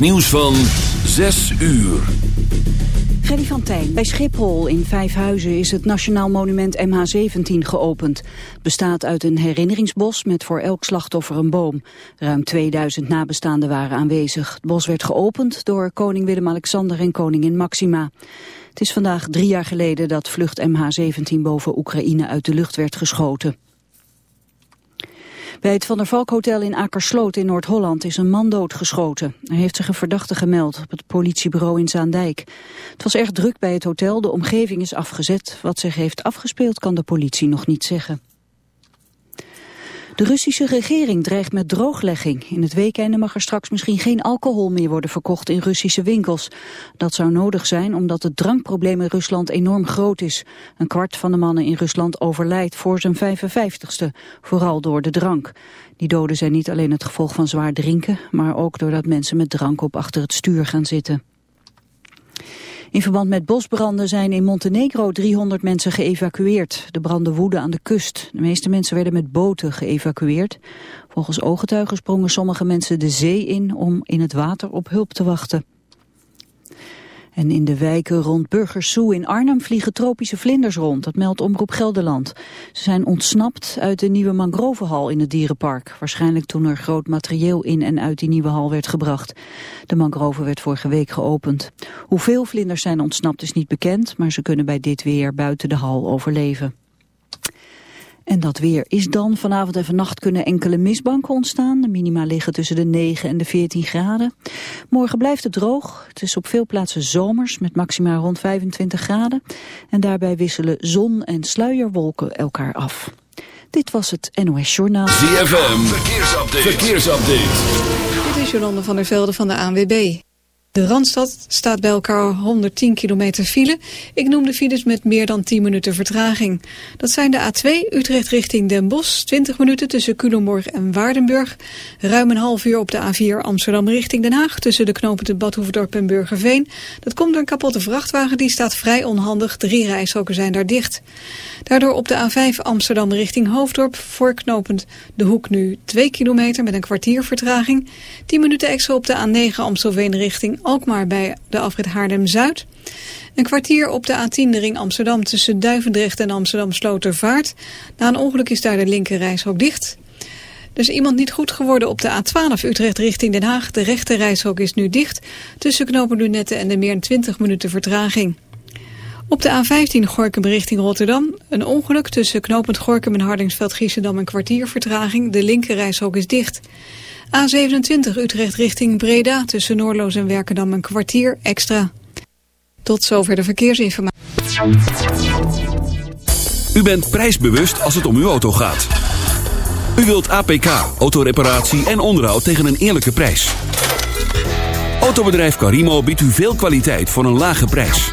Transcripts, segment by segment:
Nieuws van 6 uur. Freddy van Tijn. Bij Schiphol in Vijfhuizen is het Nationaal Monument MH17 geopend. Het bestaat uit een herinneringsbos met voor elk slachtoffer een boom. Ruim 2000 nabestaanden waren aanwezig. Het bos werd geopend door koning Willem-Alexander en koningin Maxima. Het is vandaag drie jaar geleden dat vlucht MH17 boven Oekraïne uit de lucht werd geschoten. Bij het Van der Valk Hotel in Akersloot in Noord-Holland is een man doodgeschoten. Er heeft zich een verdachte gemeld op het politiebureau in Zaandijk. Het was erg druk bij het hotel, de omgeving is afgezet. Wat zich heeft afgespeeld kan de politie nog niet zeggen. De Russische regering dreigt met drooglegging. In het weekende mag er straks misschien geen alcohol meer worden verkocht in Russische winkels. Dat zou nodig zijn omdat het drankprobleem in Rusland enorm groot is. Een kwart van de mannen in Rusland overlijdt voor zijn 55ste, vooral door de drank. Die doden zijn niet alleen het gevolg van zwaar drinken, maar ook doordat mensen met drank op achter het stuur gaan zitten. In verband met bosbranden zijn in Montenegro 300 mensen geëvacueerd. De branden woeden aan de kust. De meeste mensen werden met boten geëvacueerd. Volgens ooggetuigen sprongen sommige mensen de zee in om in het water op hulp te wachten. En in de wijken rond Burgersoe in Arnhem vliegen tropische vlinders rond. Dat meldt Omroep Gelderland. Ze zijn ontsnapt uit de nieuwe mangrovehal in het dierenpark. Waarschijnlijk toen er groot materieel in en uit die nieuwe hal werd gebracht. De mangrove werd vorige week geopend. Hoeveel vlinders zijn ontsnapt is niet bekend, maar ze kunnen bij dit weer buiten de hal overleven. En dat weer is dan. Vanavond en vannacht kunnen enkele mistbanken ontstaan. De minima liggen tussen de 9 en de 14 graden. Morgen blijft het droog. Het is op veel plaatsen zomers met maxima rond 25 graden. En daarbij wisselen zon en sluierwolken elkaar af. Dit was het NOS Journaal. ZFM, verkeersupdate. verkeersupdate. Dit is Jolande van der Velde van de ANWB. De Randstad staat bij elkaar 110 kilometer file. Ik noem de files met meer dan 10 minuten vertraging. Dat zijn de A2 Utrecht richting Den Bosch, 20 minuten tussen Culemborg en Waardenburg. Ruim een half uur op de A4 Amsterdam richting Den Haag... tussen de knopen Badhoevedorp en Burgerveen. Dat komt door een kapotte vrachtwagen, die staat vrij onhandig. Drie rijstroken zijn daar dicht. Daardoor op de A5 Amsterdam richting Hoofddorp... voorknopend de hoek nu 2 kilometer met een kwartier vertraging. 10 minuten extra op de A9 Amstelveen richting Alkmaar bij de afrit Haarlem-Zuid. Een kwartier op de A10 de ring Amsterdam tussen Duivendrecht en Amsterdam Slotervaart. Na een ongeluk is daar de linker ook dicht. Is iemand niet goed geworden op de A12 Utrecht richting Den Haag. De rechte reishok is nu dicht. Tussen knopen en de meer dan 20 minuten vertraging. Op de A15 Gorkum richting Rotterdam. Een ongeluk tussen knopend Gorkum en Hardingsveld-Giessendam een kwartier vertraging. De linker reishok is dicht. A27 Utrecht richting Breda tussen Noorloos en Werkendam een kwartier extra. Tot zover de verkeersinformatie. U bent prijsbewust als het om uw auto gaat. U wilt APK, autoreparatie en onderhoud tegen een eerlijke prijs. Autobedrijf Carimo biedt u veel kwaliteit voor een lage prijs.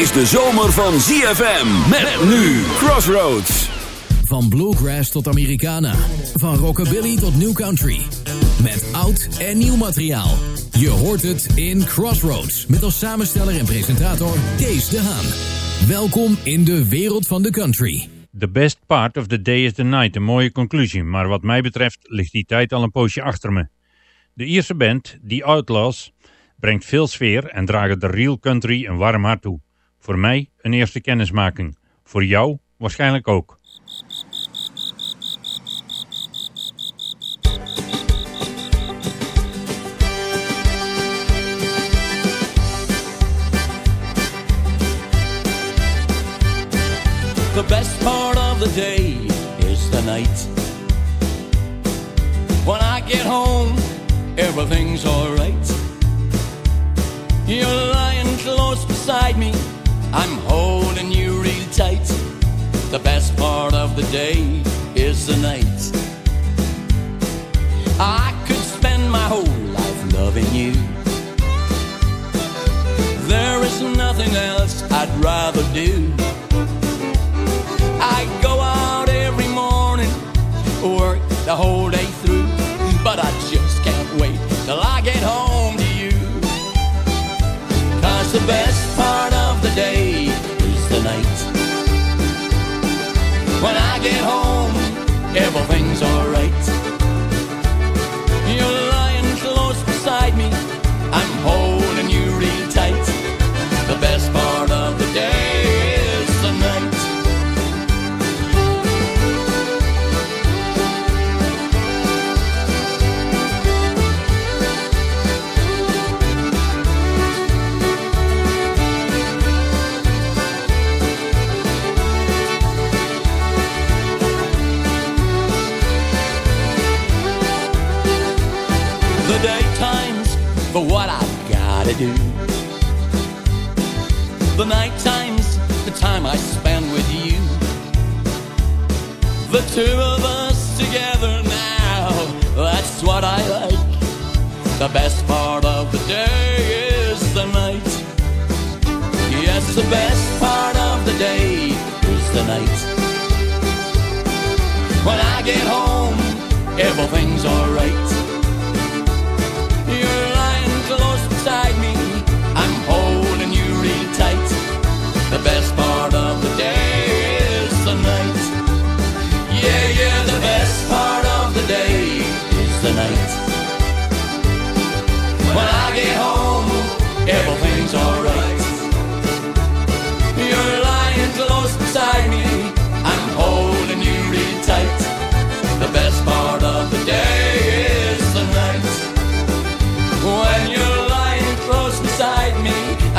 Dit is de zomer van ZFM. Met nu Crossroads. Van bluegrass tot Americana. Van rockabilly tot new country. Met oud en nieuw materiaal. Je hoort het in Crossroads. Met als samensteller en presentator Kees de Haan. Welkom in de wereld van de country. The best part of the day is the night, een mooie conclusie, maar wat mij betreft ligt die tijd al een poosje achter me. De Ierse band, The Outlaws, brengt veel sfeer en dragen de real country een warm hart toe. Voor mij een eerste kennismaking. Voor jou waarschijnlijk ook. The best part of the day is the night. When I get home, everything's alright. You're lying close beside me. I'm holding you real tight. The best part of the day is the night. I could spend my whole life loving you. There is nothing else I'd rather do. I go out every morning, work the whole day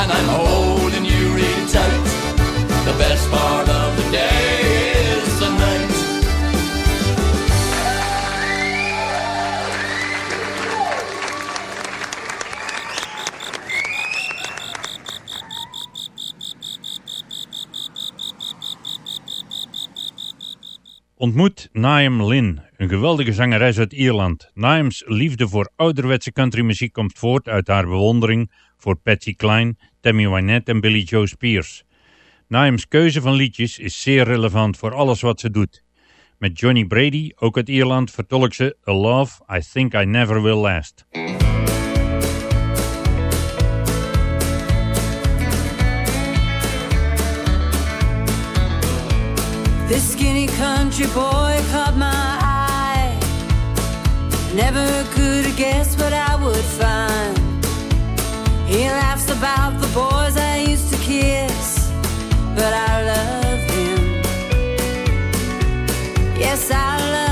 and I'm holding you real tight. The best part of the day is the night. Ontmoet Naim Lynn, een geweldige zangeres uit Ierland. Naim's liefde voor ouderwetse countrymuziek komt voort uit haar bewondering voor Patsy Klein. Tammy Wynette en Billy Joe Spears. Naems keuze van liedjes is zeer relevant voor alles wat ze doet. Met Johnny Brady, ook uit Ierland, vertolkt ze A Love I Think I Never Will Last. This skinny country boy caught my eye Never could have guessed what I would find He laughs about the boys I used to kiss, but I love him. Yes, I love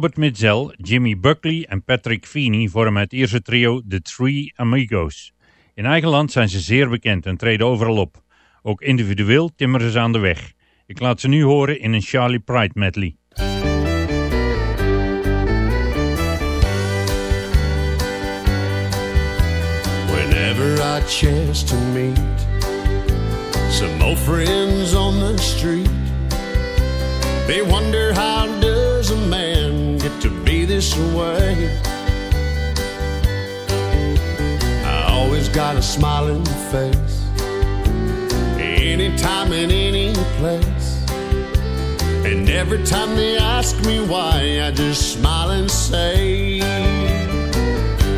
Robert Mitzel, Jimmy Buckley en Patrick Feeney vormen het Ierse trio The Three Amigos. In eigen land zijn ze zeer bekend en treden overal op. Ook individueel timmeren ze aan de weg. Ik laat ze nu horen in een Charlie Pride medley. Whenever I chance to meet some old friends on the street, they wonder how does a man this way. I always got a smiling face, anytime and any place. And every time they ask me why, I just smile and say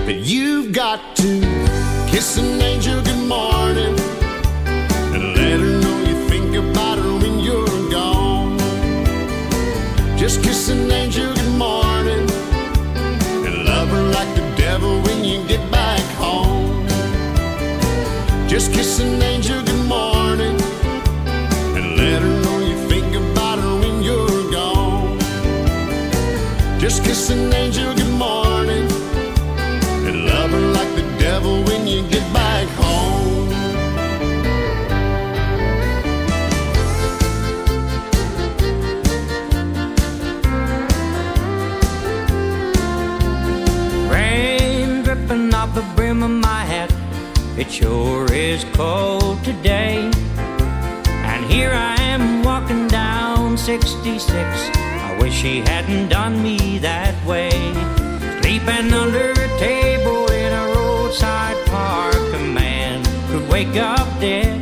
that you've got to kiss an angel good morning and let her know you think about her when you're gone. Just kiss an angel Just kiss an angel good morning and let her know you think about her when you're gone. Just kiss an angel good morning and love her like the devil when you get back home. Rain dripping off the brim of my hat. It sure is cold today. And here I am walking down 66. I wish he hadn't done me that way. Sleeping under a table in a roadside park. A man could wake up dead.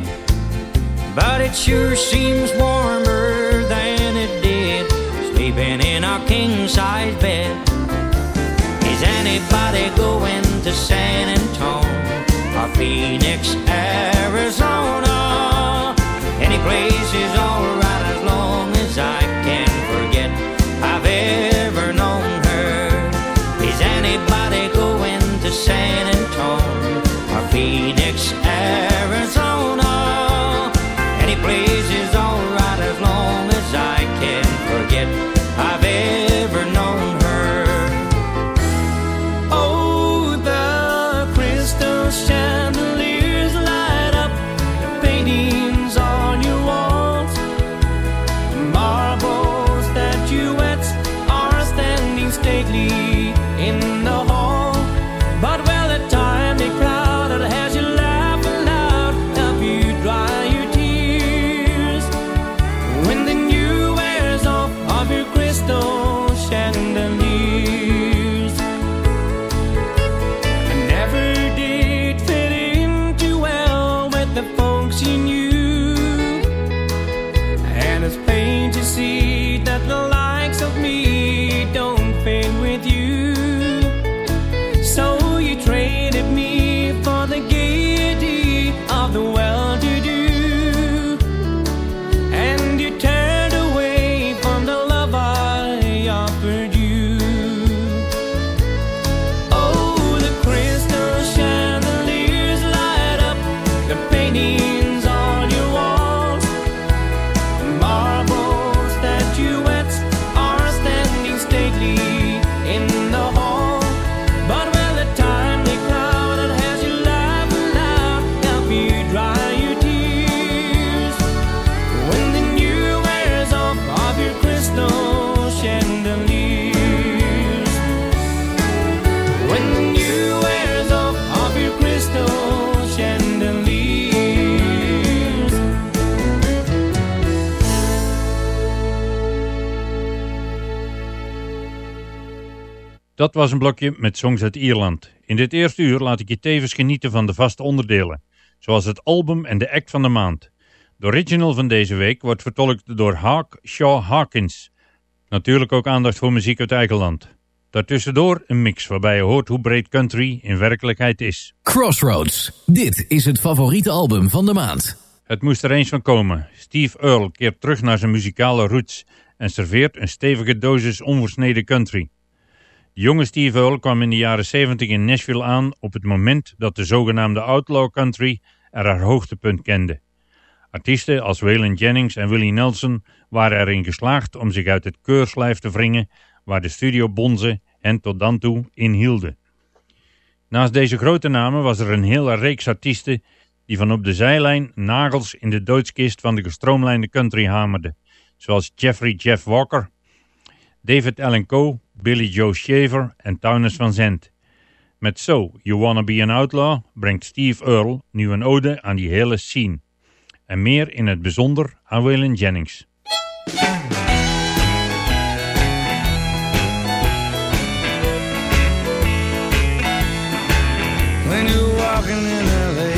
But it sure seems warmer than it did. Sleeping in a king size bed. Is anybody going to San Antonio or Phoenix, Arizona? Any place is alright as long Dat was een blokje met songs uit Ierland. In dit eerste uur laat ik je tevens genieten van de vaste onderdelen, zoals het album en de act van de maand. De original van deze week wordt vertolkt door Hawk Shaw Hawkins. Natuurlijk ook aandacht voor muziek uit eigen land. Daartussendoor een mix waarbij je hoort hoe breed country in werkelijkheid is. Crossroads. Dit is het favoriete album van de maand. Het moest er eens van komen. Steve Earle keert terug naar zijn muzikale roots en serveert een stevige dosis onversneden country. Jonge Steve Earle kwam in de jaren 70 in Nashville aan op het moment dat de zogenaamde outlaw country er haar hoogtepunt kende. Artiesten als Waylon Jennings en Willie Nelson waren erin geslaagd om zich uit het keurslijf te wringen waar de studio Bonze hen tot dan toe in hielden. Naast deze grote namen was er een hele reeks artiesten die van op de zijlijn nagels in de doodskist van de gestroomlijnde country hamerden, zoals Jeffrey Jeff Walker, David Allen Coe, Billy Joe Shaver en Townes van Zandt. Met So, You Wanna Be an Outlaw brengt Steve Earle nu een ode aan die hele scene. En meer in het bijzonder aan Waylon Jennings. When you're walking in LA,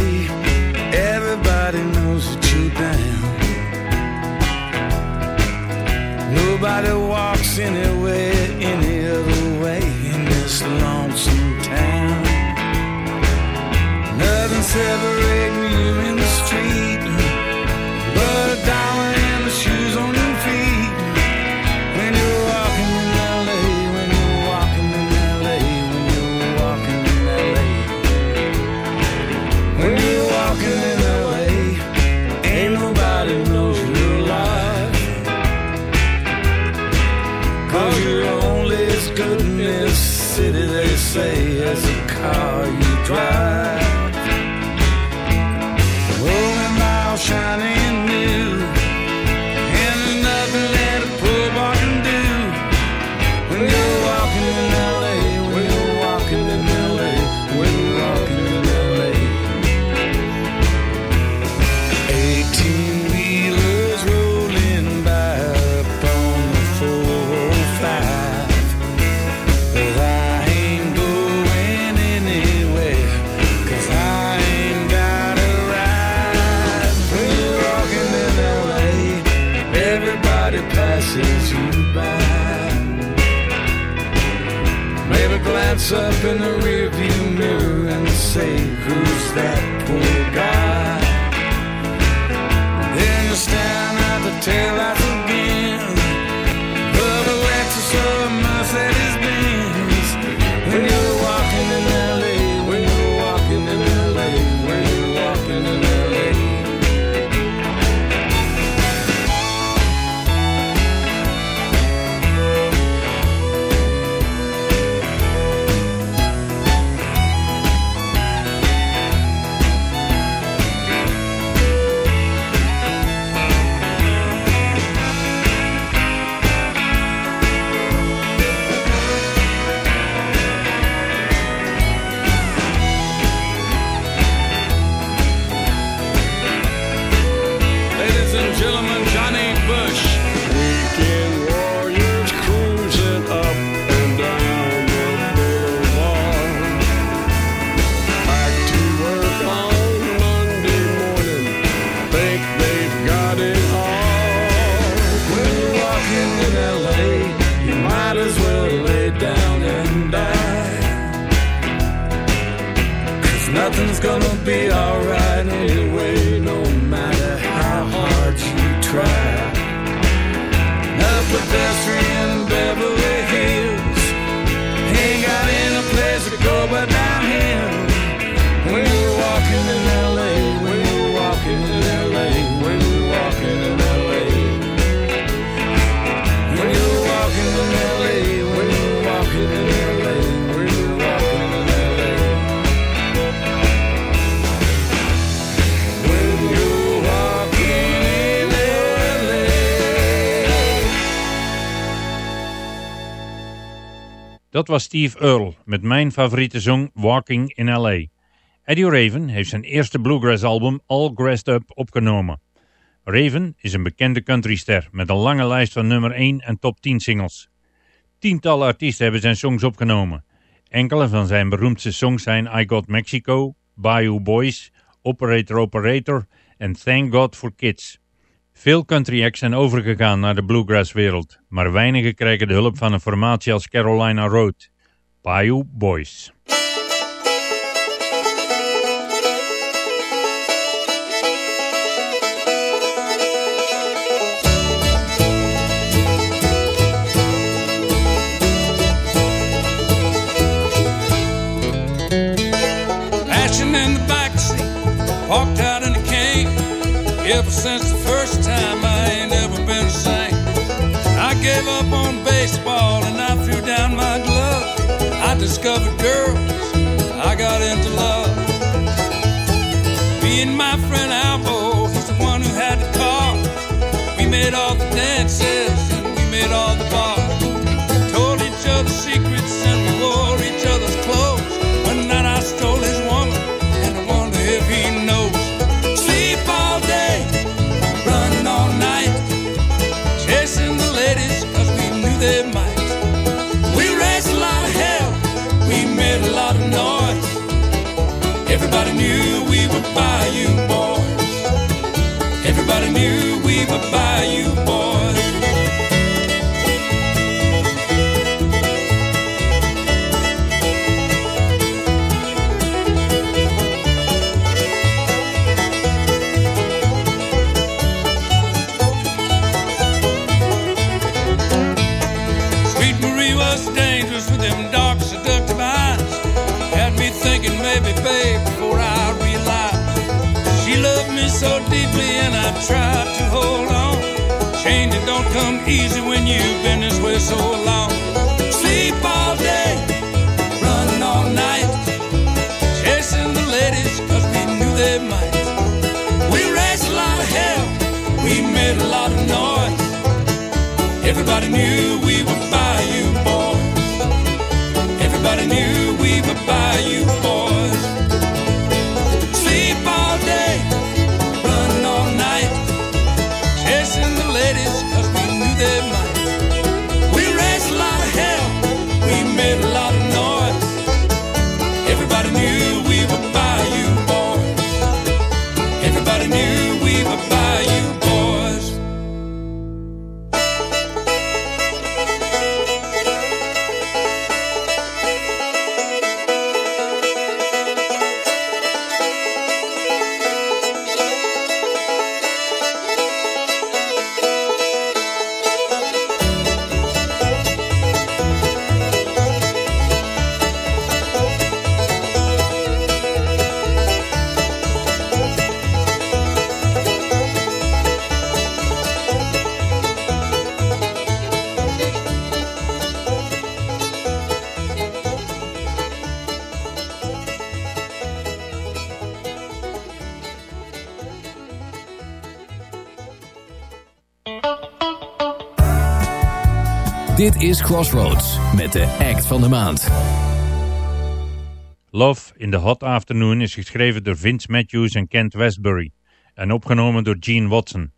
everybody knows that you're down. Nobody walks anywhere any separate gonna be alright Dat was Steve Earle met mijn favoriete song Walking in L.A. Eddie Raven heeft zijn eerste bluegrass album All Grassed Up opgenomen. Raven is een bekende countryster met een lange lijst van nummer 1 en top 10 singles. Tientallen artiesten hebben zijn songs opgenomen. Enkele van zijn beroemdste songs zijn I Got Mexico, Bayou Boys, Operator Operator en Thank God for Kids. Veel country acts zijn overgegaan naar de bluegrass wereld, maar weinigen krijgen de hulp van een formatie als Carolina Road. Bayou Boys. In the out. Ever since the first time, I ain't ever been the same. I gave up on baseball and I threw down my glove. I discovered girls, I got into love. Me and my friend Albo, he's the one who had the car. We made all the dances and we made all the bars. Knew we were Bayou boys. Everybody knew we were Bayou boys. Don't come easy when you've been this way so long. Sleep all day, run all night, chasing the ladies 'cause we knew they might. We raised a lot of hell, we made a lot of noise. Everybody knew we were Bayou boys. Everybody knew we were Bayou boys. Dit is Crossroads met de act van de maand. Love in the Hot Afternoon is geschreven door Vince Matthews en Kent Westbury en opgenomen door Gene Watson.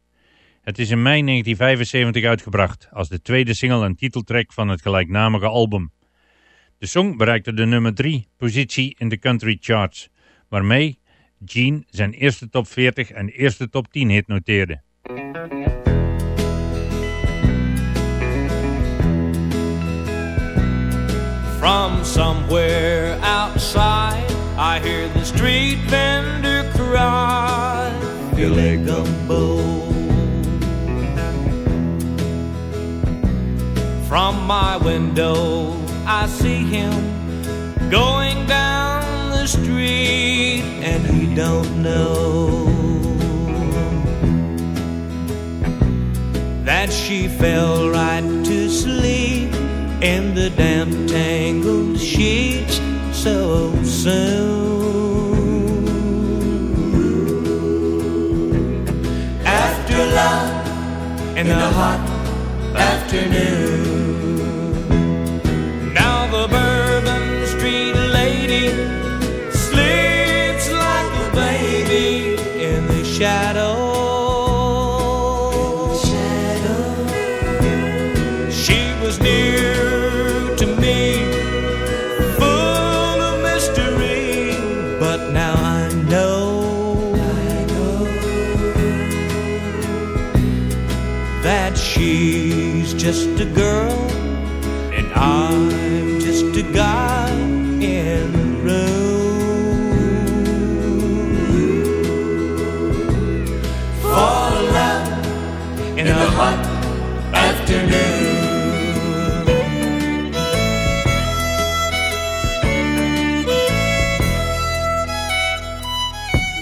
Het is in mei 1975 uitgebracht als de tweede single en titeltrack van het gelijknamige album. De song bereikte de nummer 3 positie in de country charts, waarmee Gene zijn eerste top 40 en eerste top 10 hit noteerde. From somewhere outside, I hear the street vendor cry, Billy Gumbo. From my window, I see him going down the street, and he don't know that she fell right to sleep in the damp tangled sheets so soon. After love in the hot afternoon. Girl, and I'm just a guy in the room. Fall out in a hot afternoon.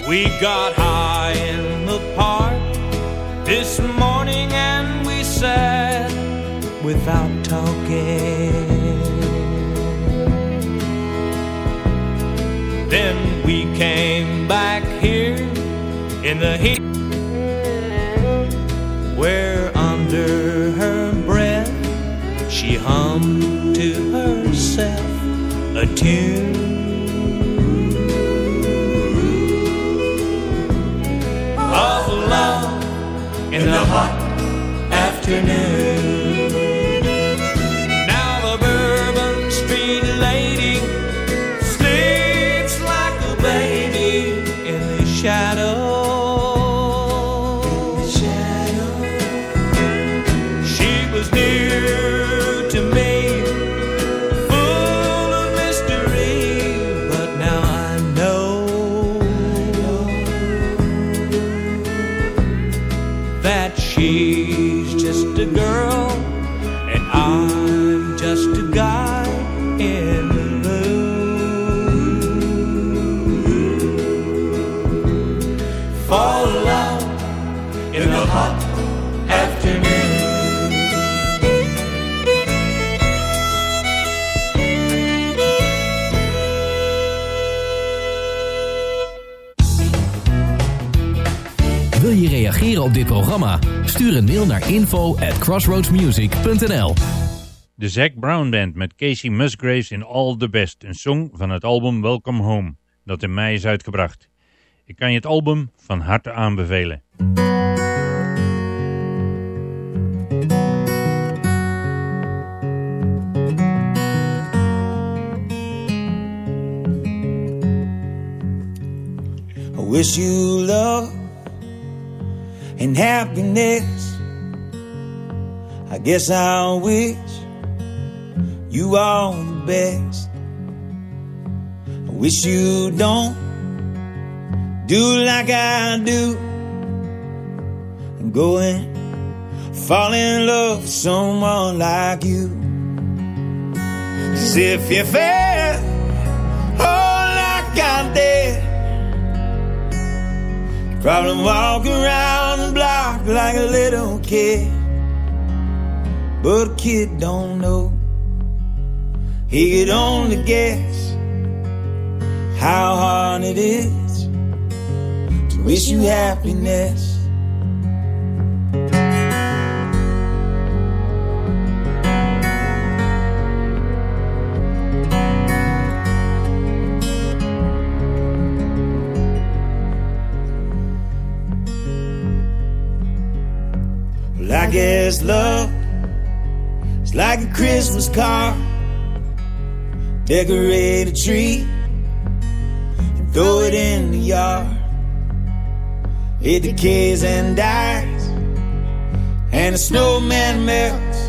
We got in the heat where under her breath she hummed to herself a tune. Of love in the hot afternoon. Stuur een mail naar info at crossroadsmusic.nl De Zac Brown Band met Casey Musgraves in All the Best, een song van het album Welcome Home, dat in mei is uitgebracht. Ik kan je het album van harte aanbevelen. I wish you love and happiness. I guess I wish you all the best. I wish you don't do like I do and go and fall in love with someone like you. 'Cause if you fell, oh, like I did. Probably walk around block like a little kid. But a kid don't know. He could only guess how hard it is to wish you happiness. I guess love is like a Christmas card. Decorate a tree and throw it in the yard. It decays and dies, and the snowman melts.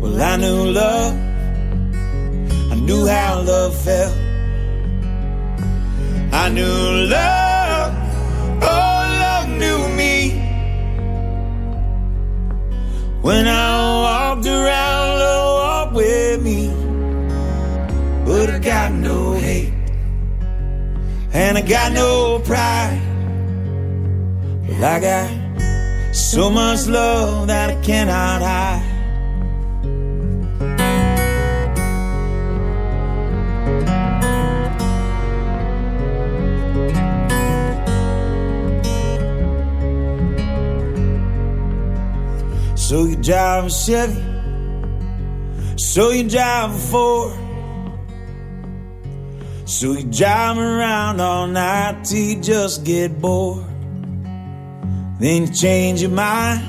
Well, I knew love, I knew how love felt. I knew love, oh, When I walked around, love walked with me. But I got no hate, and I got no pride. But I got so much love that I cannot hide. So you drive a Chevy, so you drive a Ford. So you drive around all night till you just get bored. Then you change your mind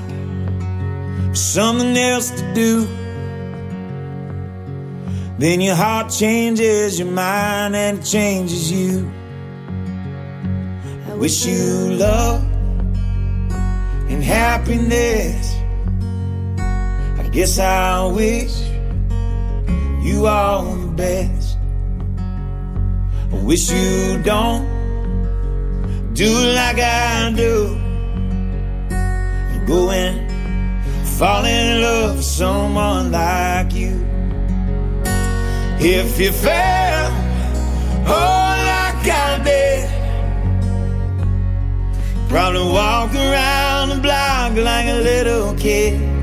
for something else to do. Then your heart changes your mind and it changes you. I wish you love and happiness. Guess I wish you all the best. I wish you don't do like I do. Go and fall in love with someone like you. If you fell, oh, like I did, probably walk around the block like a little kid.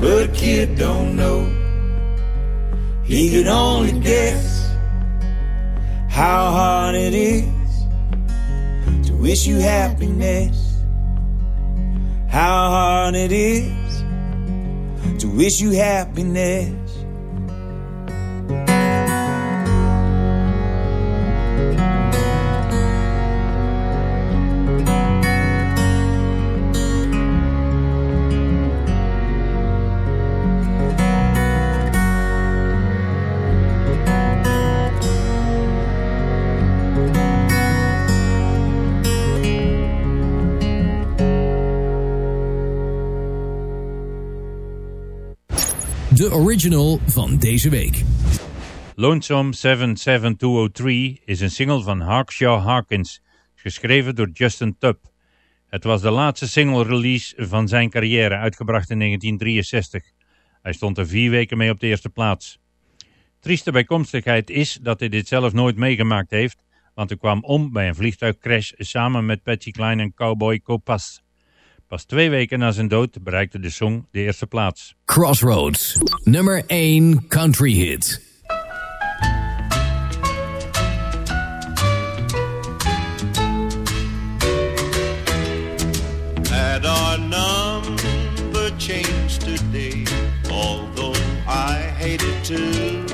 But a kid don't know. He could only guess how hard it is to wish you happiness. How hard it is to wish you happiness. Original van deze week. Lonesome 77203 is een single van Harkshaw Harkins, geschreven door Justin Tubb. Het was de laatste single release van zijn carrière, uitgebracht in 1963. Hij stond er vier weken mee op de eerste plaats. Trieste bijkomstigheid is dat hij dit zelf nooit meegemaakt heeft, want hij kwam om bij een vliegtuigcrash samen met Patsy Cline en cowboy Copas. Pas twee weken na zijn dood bereikte de song de eerste plaats. Crossroads, nummer 1 country hit. Had our number changed today, although I hated to.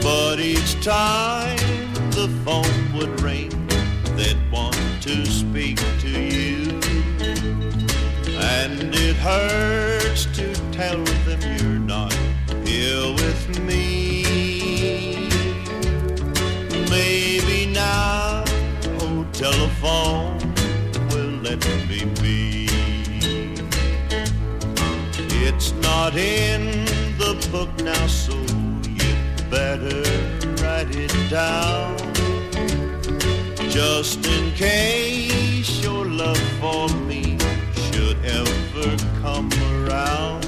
But each time the phone would ring, they'd want to speak to you. It hurts to tell them you're not here with me. Maybe now, oh, telephone will let me be. It's not in the book now, so you better write it down. Just in case your love for me ever come around,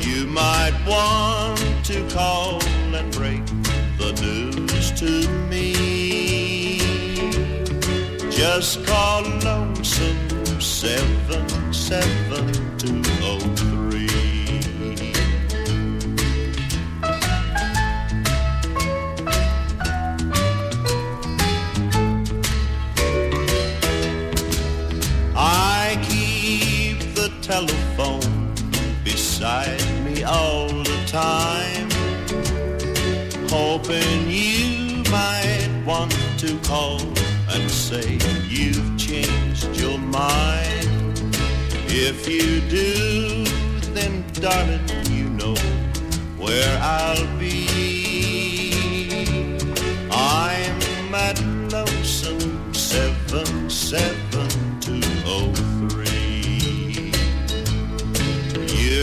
you might want to call and break the news to me. Just call Lonesome 777. Telephone beside me all the time, hoping you might want to call and say you've changed your mind. If you do, then darling, you know where I'll be. I'm at lonesome seven seven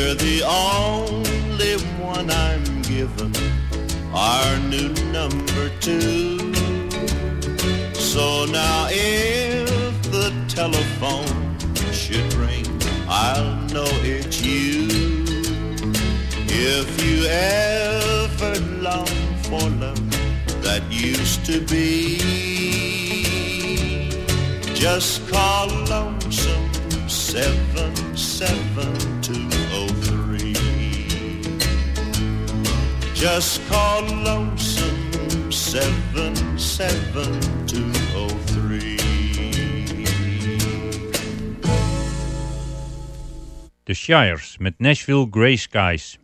You're the only one I'm given. Our new number two. So now if the telephone should ring, I'll know it's you. If you ever long for love that used to be, just call lonesome seven seven Just call lonesome seven seven two oh three. The Shires met Nashville Grey Skies.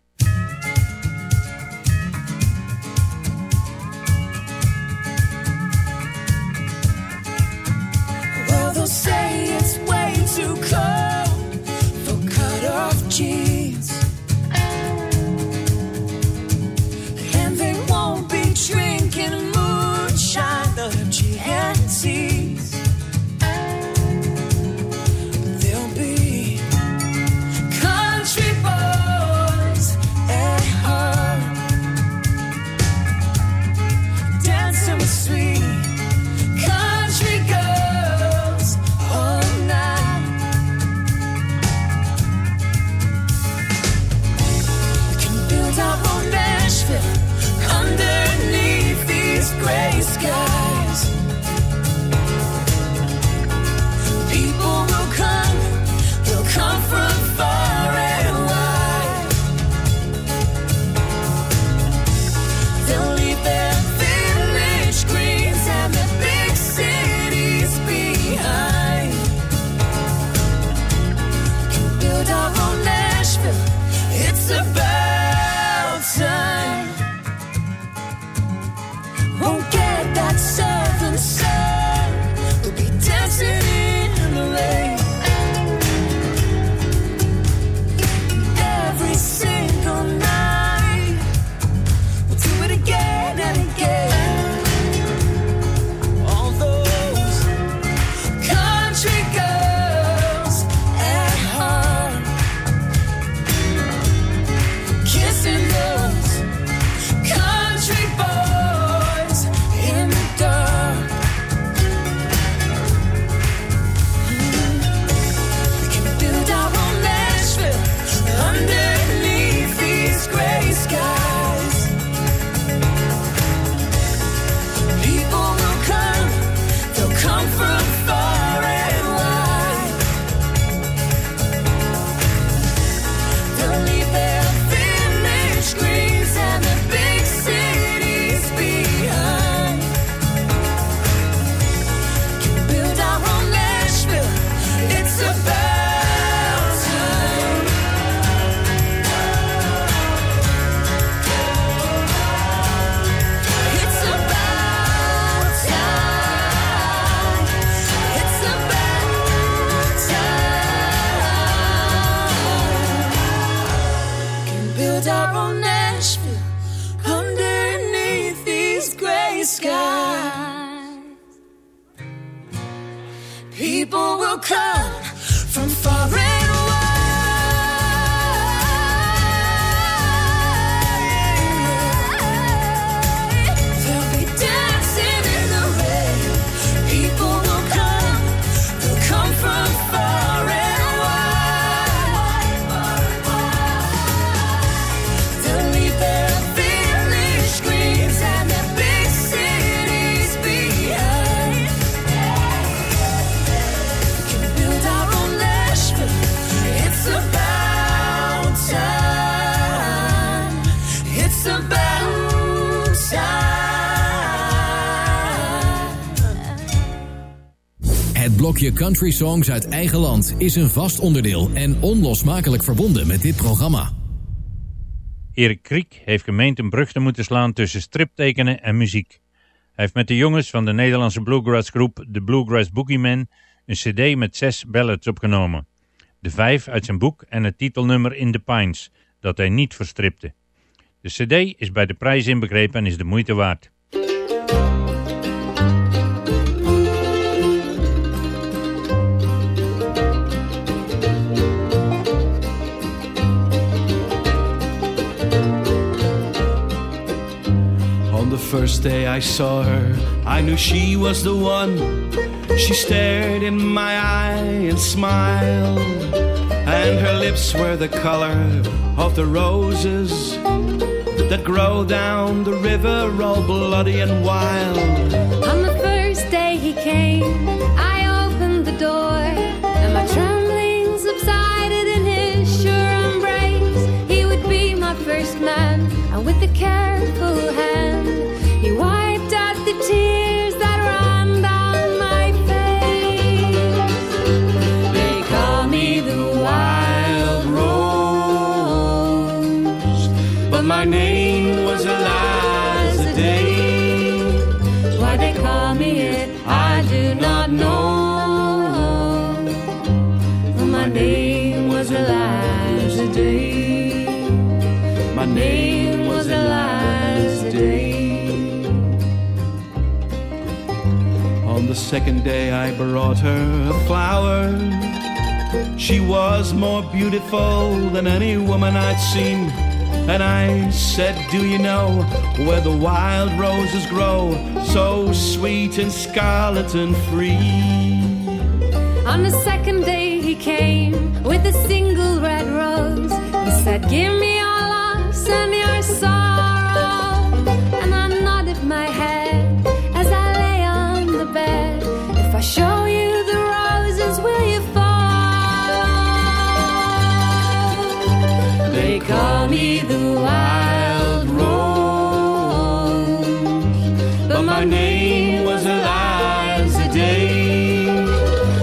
Country Songs uit eigen land is een vast onderdeel en onlosmakelijk verbonden met dit programma. Erik Kriek heeft gemeend een brug te moeten slaan tussen striptekenen en muziek. Hij heeft met de jongens van de Nederlandse bluegrass groep The Bluegrass Boogeyman een cd met zes ballads opgenomen. De vijf uit zijn boek en het titelnummer In the Pines, dat hij niet verstripte. De cd is bij de prijs inbegrepen en is de moeite waard. The first day I saw her, I knew she was the one. She stared in my eye and smiled, and her lips were the color of the roses that grow down the river, all bloody and wild. On the first day he came, I opened the door, and my trembling subsided in his sure embrace. He would be my first man, and with a careful hand, second day, I brought her a flower. She was more beautiful than any woman I'd seen. And I said, Do you know where the wild roses grow? So sweet and scarlet and free. On the second day he came with a single red rose. He said, Give me your loss and your sorrow. Call me the wild rose, But my name was Eliza Day.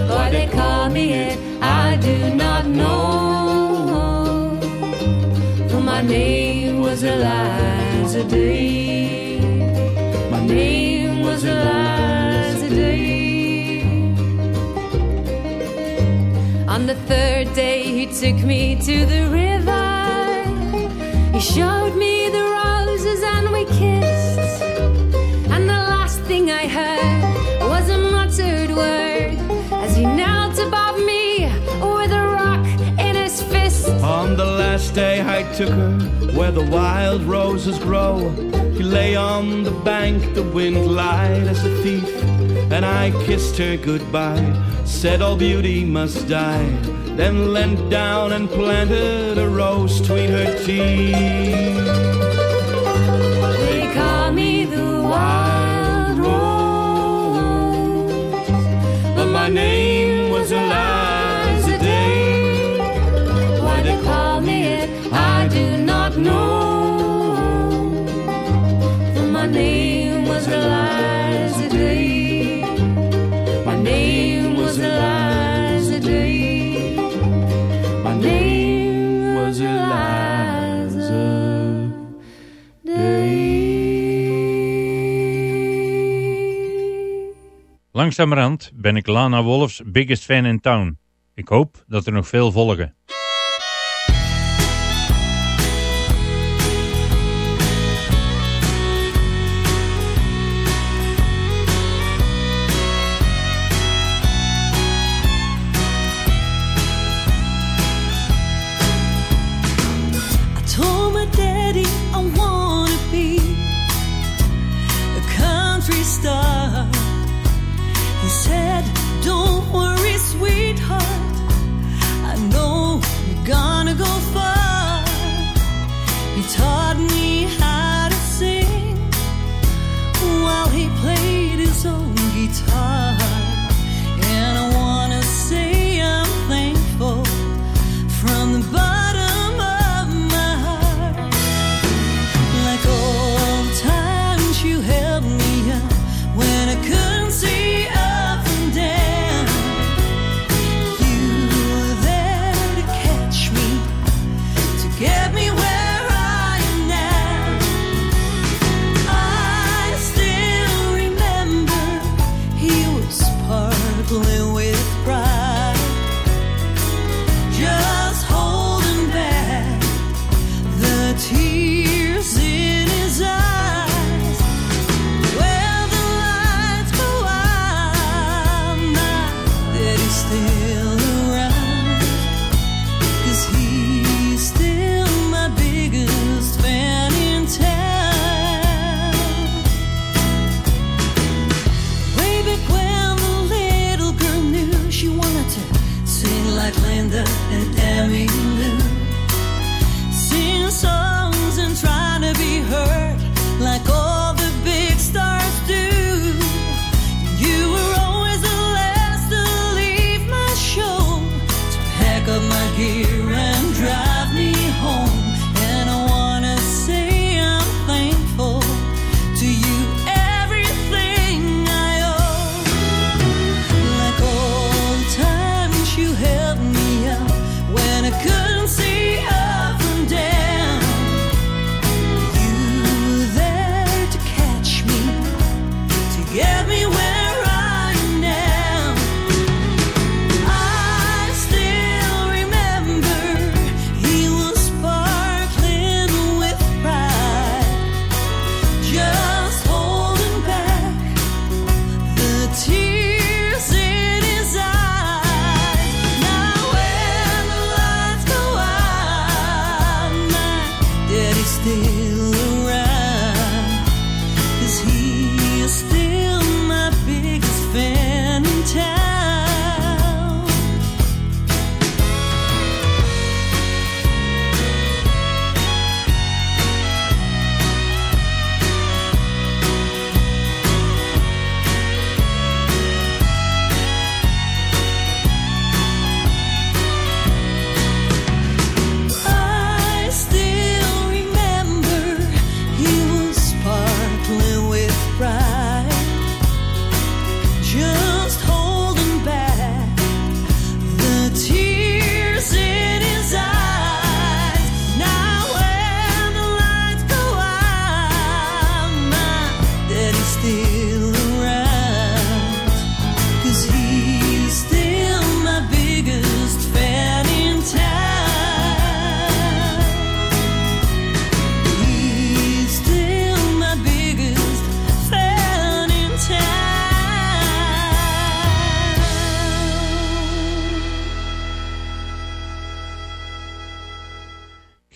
Why they call me it, I do not know. For my name was Eliza Day. My name was Eliza Day. On the third day, he took me to the river. Showed me the roses and we kissed. And the last thing I heard was a muttered word as he knelt above me with a rock in his fist. On the last day I took her where the wild roses grow. He lay on the bank, the wind lied as a thief. And I kissed her goodbye, said all beauty must die. Then leant down and planted a rose between her teeth. Langzamerhand ben ik Lana Wolfs biggest fan in town. Ik hoop dat er nog veel volgen.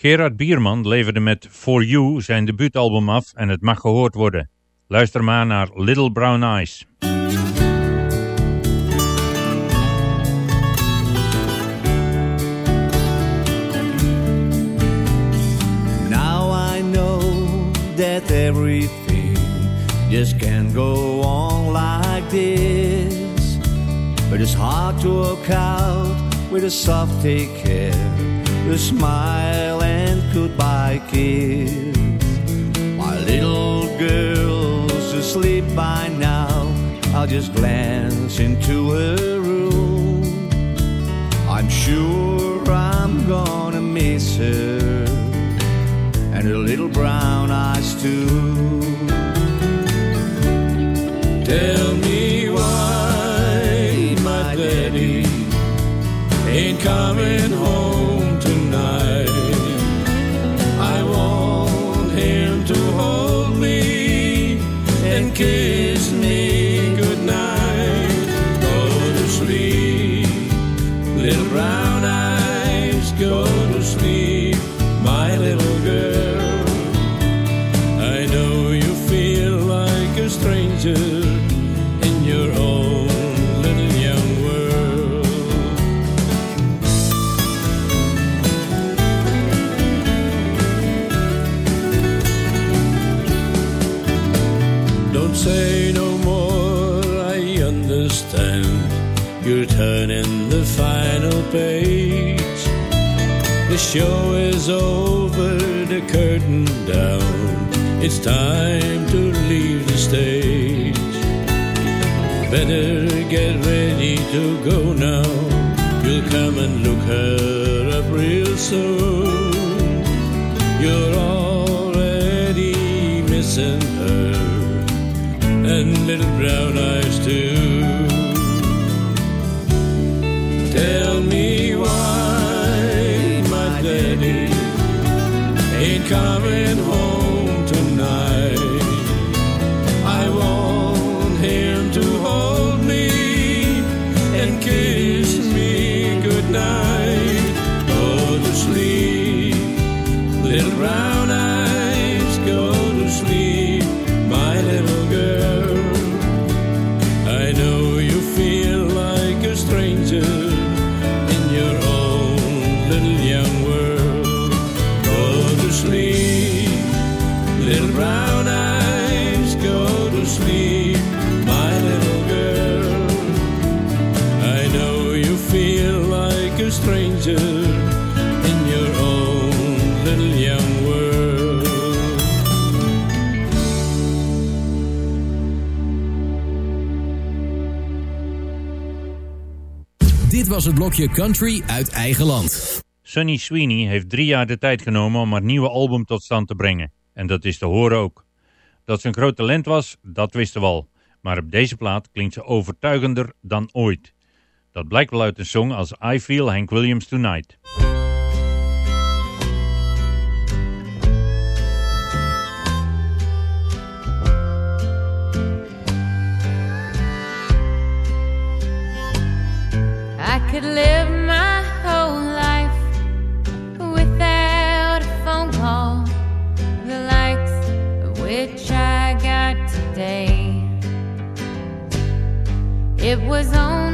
Gerard Bierman leverde met For You zijn debuutalbum af en het mag gehoord worden. Luister maar naar Little Brown Eyes. Now I know that everything just can't go on like this. But it's hard to walk out with a soft take care, a smile and goodbye kiss. My little girl's asleep by now. I'll just glance into her room. I'm sure I'm gonna miss her and her little brown eyes too. Tell me why my daddy ain't coming home show is over, the curtain down. It's time to leave the stage. Better get ready to go now. You'll come and look her up real soon. You're already missing her and little brown eyes too. Blokje Country uit eigen land. Sunny Sweeney heeft drie jaar de tijd genomen om haar nieuwe album tot stand te brengen. En dat is te horen ook. Dat ze een groot talent was, dat wisten we al. Maar op deze plaat klinkt ze overtuigender dan ooit. Dat blijkt wel uit een song als I Feel Hank Williams Tonight. It was only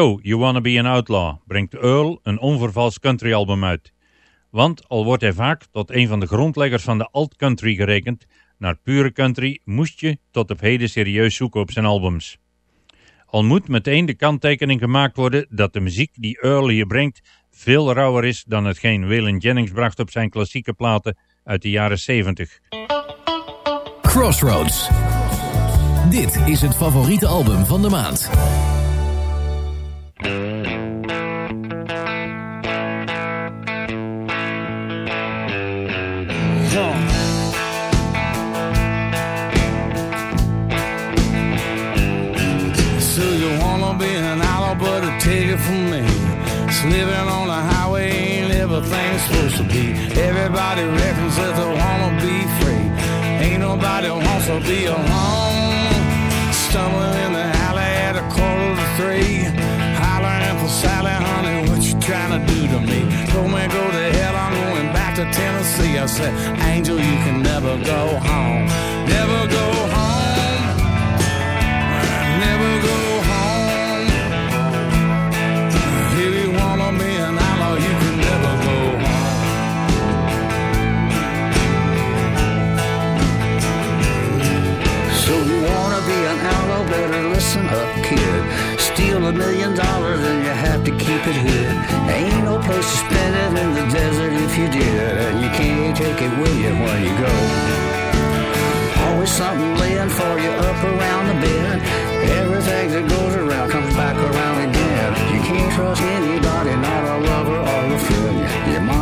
So You Wanna Be an Outlaw brengt Earl een onvervals countryalbum uit. Want al wordt hij vaak tot een van de grondleggers van de alt-country gerekend, naar pure country moest je tot op heden serieus zoeken op zijn albums. Al moet meteen de kanttekening gemaakt worden dat de muziek die Earl hier brengt veel rauwer is dan hetgeen Waylon Jennings bracht op zijn klassieke platen uit de jaren 70. Crossroads. Dit is het favoriete album van de maand. Tennessee. I said, Angel, you can never go home. Never go home. Never go home. If you wanna be an outlaw, you can never go home. So you wanna be an outlaw, better listen up, kid. Steal a million dollars and have to keep it here. Ain't no place to spend it in the desert if you did, and you can't take it with you when you go. Always something laying for you up around the bend. Everything that goes around comes back around again. You can't trust anybody, not a lover or a friend.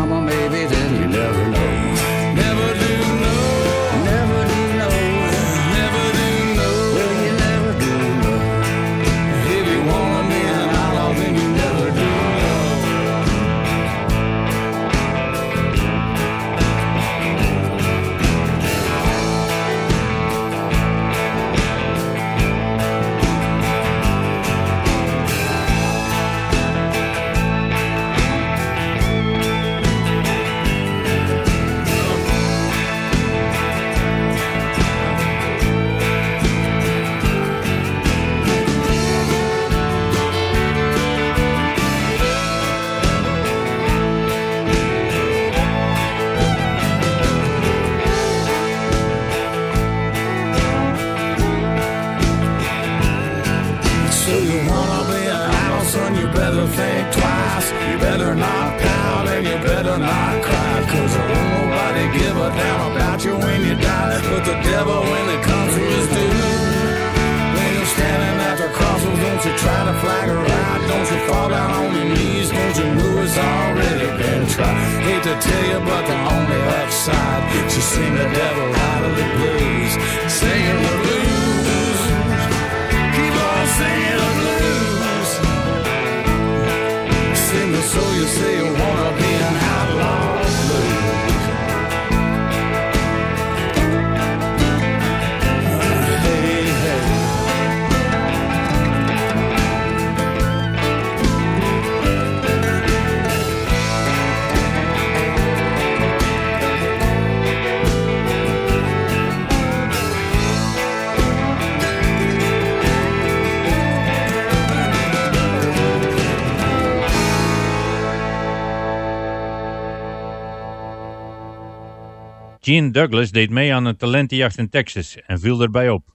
Gene Douglas deed mee aan een talentenjacht in Texas en viel erbij op.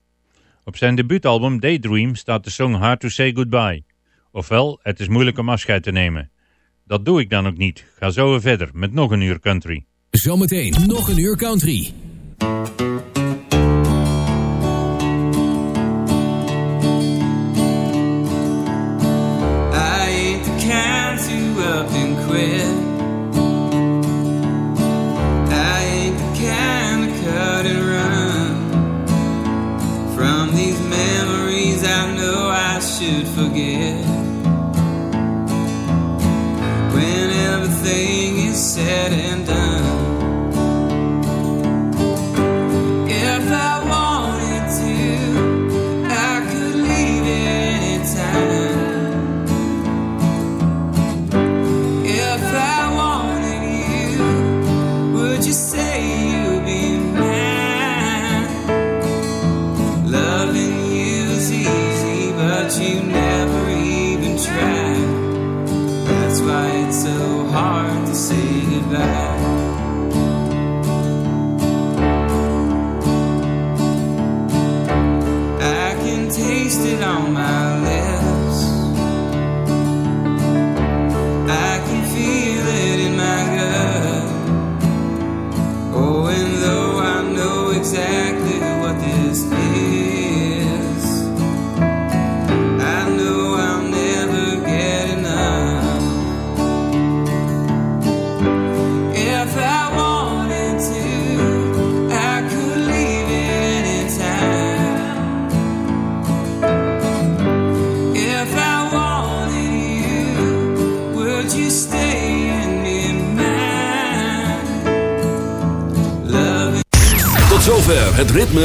Op zijn debuutalbum Daydream staat de song Hard to Say Goodbye. Ofwel, het is moeilijk om afscheid te nemen. Dat doe ik dan ook niet. Ga zo weer verder met nog een uur country. Zometeen nog een uur country.